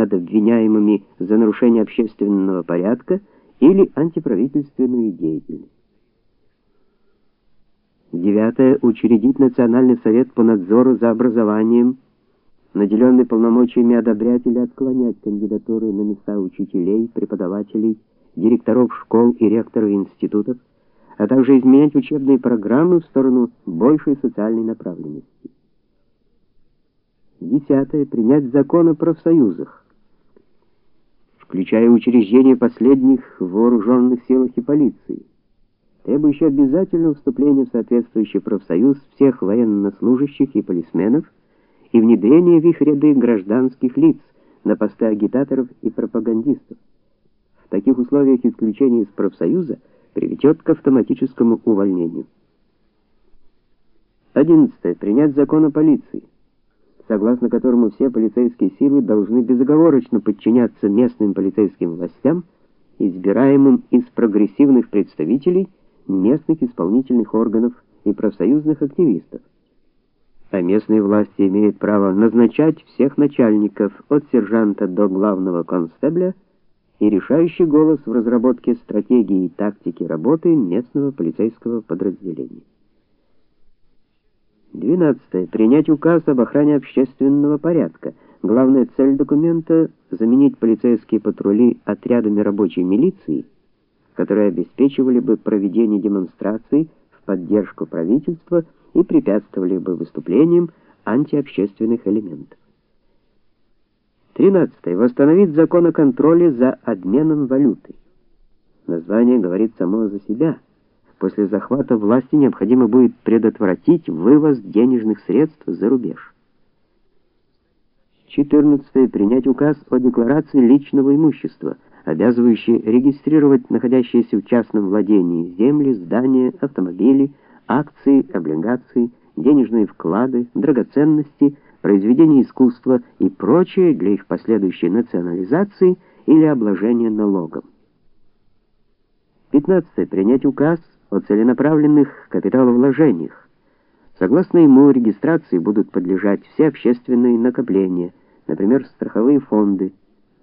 над обвиняемыми за нарушение общественного порядка или антиправительственную деятельность. Девятое. Учредить Национальный совет по надзору за образованием, наделенный полномочиями одобрять или отклонять кандидатуры на места учителей, преподавателей, директоров школ и ректоров институтов, а также изменять учебные программы в сторону большей социальной направленности. Десятое. Принять закон о профсоюзах, включая учреждение последних вооруженных силах и полиции, требующий обязательного вступления в соответствующий профсоюз всех военнослужащих и полисменов и внедрение в их ряды гражданских лиц на посты агитаторов и пропагандистов. В таких условиях исключение из профсоюза приведет к автоматическому увольнению. 11. Принять закон о полиции согласно которому все полицейские силы должны безоговорочно подчиняться местным полицейским властям, избираемым из прогрессивных представителей местных исполнительных органов и профсоюзных активистов. А местные власти имеют право назначать всех начальников от сержанта до главного констебля и решающий голос в разработке стратегии и тактики работы местного полицейского подразделения. 12. Принять указ об охране общественного порядка. Главная цель документа заменить полицейские патрули отрядами рабочей милиции, которые обеспечивали бы проведение демонстраций в поддержку правительства и препятствовали бы выступлениям антиобщественных элементов. 13. Восстановить закон о контроле за обменом валюты. Название говорит само за себя. После захвата власти необходимо будет предотвратить вывоз денежных средств за рубеж. 14. Принять указ о декларации личного имущества, обязывающий регистрировать находящиеся в частном владении земли, здания, автомобили, акции, облигации, денежные вклады, драгоценности, произведения искусства и прочее для их последующей национализации или обложения налогом. 15. Принять указ о целенаправленных капиталовложениях. Согласно ему, регистрации будут подлежать все общественные накопления, например, страховые фонды,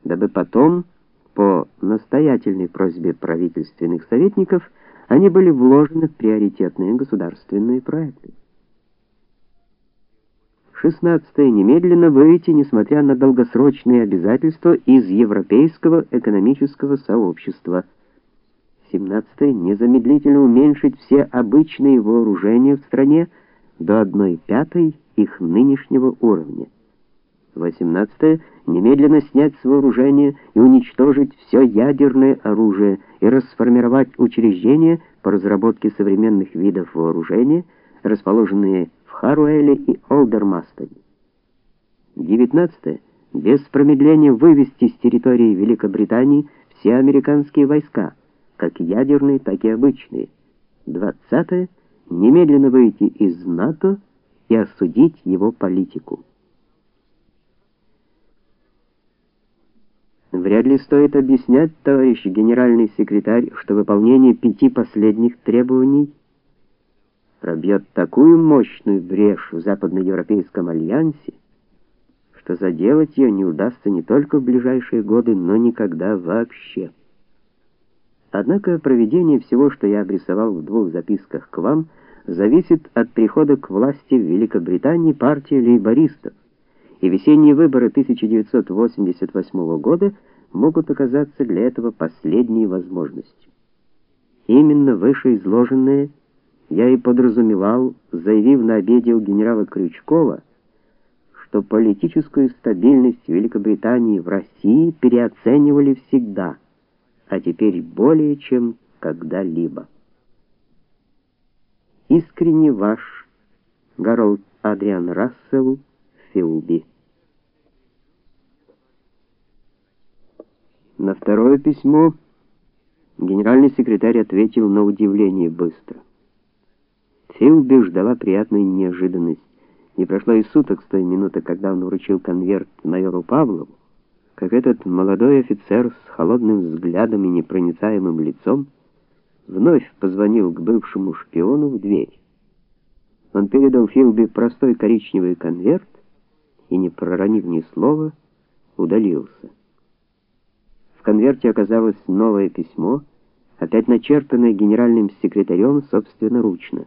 дабы потом, по настоятельной просьбе правительственных советников, они были вложены в приоритетные государственные проекты. 16. Немедленно выйти, несмотря на долгосрочные обязательства, из Европейского экономического сообщества – 17 незамедлительно уменьшить все обычные вооружения в стране до 1/5 их нынешнего уровня. 18 немедленно снять с вооружения и уничтожить все ядерное оружие и расформировать учреждения по разработке современных видов вооружения, расположенные в Харуэле и Олдермастоне. 19 без промедления вывести с территории Великобритании все американские войска как ядерные, так и обычные. 20 немедленно выйти из НАТО и осудить его политику. Вряд ли стоит объяснять, товарищ генеральный секретарь, что выполнение пяти последних требований пробьет такую мощную брешь в западноевропейском альянсе, что заделать ее не удастся не только в ближайшие годы, но никогда вообще. Однако проведение всего, что я обрисовал в двух записках к вам, зависит от прихода к власти в Великобритании партии лейбористов, и весенние выборы 1988 года могут оказаться для этого последней возможностью. Именно вышеизложенное я и подразумевал, заявив на обеде у генерала Крючкова, что политическую стабильность Великобритании в России переоценивали всегда – а теперь более чем когда-либо. Искренне ваш Гарольд Адриан Рассел Филби. На второе письмо генеральный секретарь ответил на удивление быстро. Филби ждала приятной неожиданность. Не прошло и суток с той минуты, когда он вручил конверт майору Павлову, как этот молодой офицер с холодным взглядом и непроницаемым лицом вновь позвонил к бывшему шпиону в дверь. Он передал Филби простой коричневый конверт и, не проронив ни слова, удалился. В конверте оказалось новое письмо, опять начертанное генеральным секретарем собственноручно.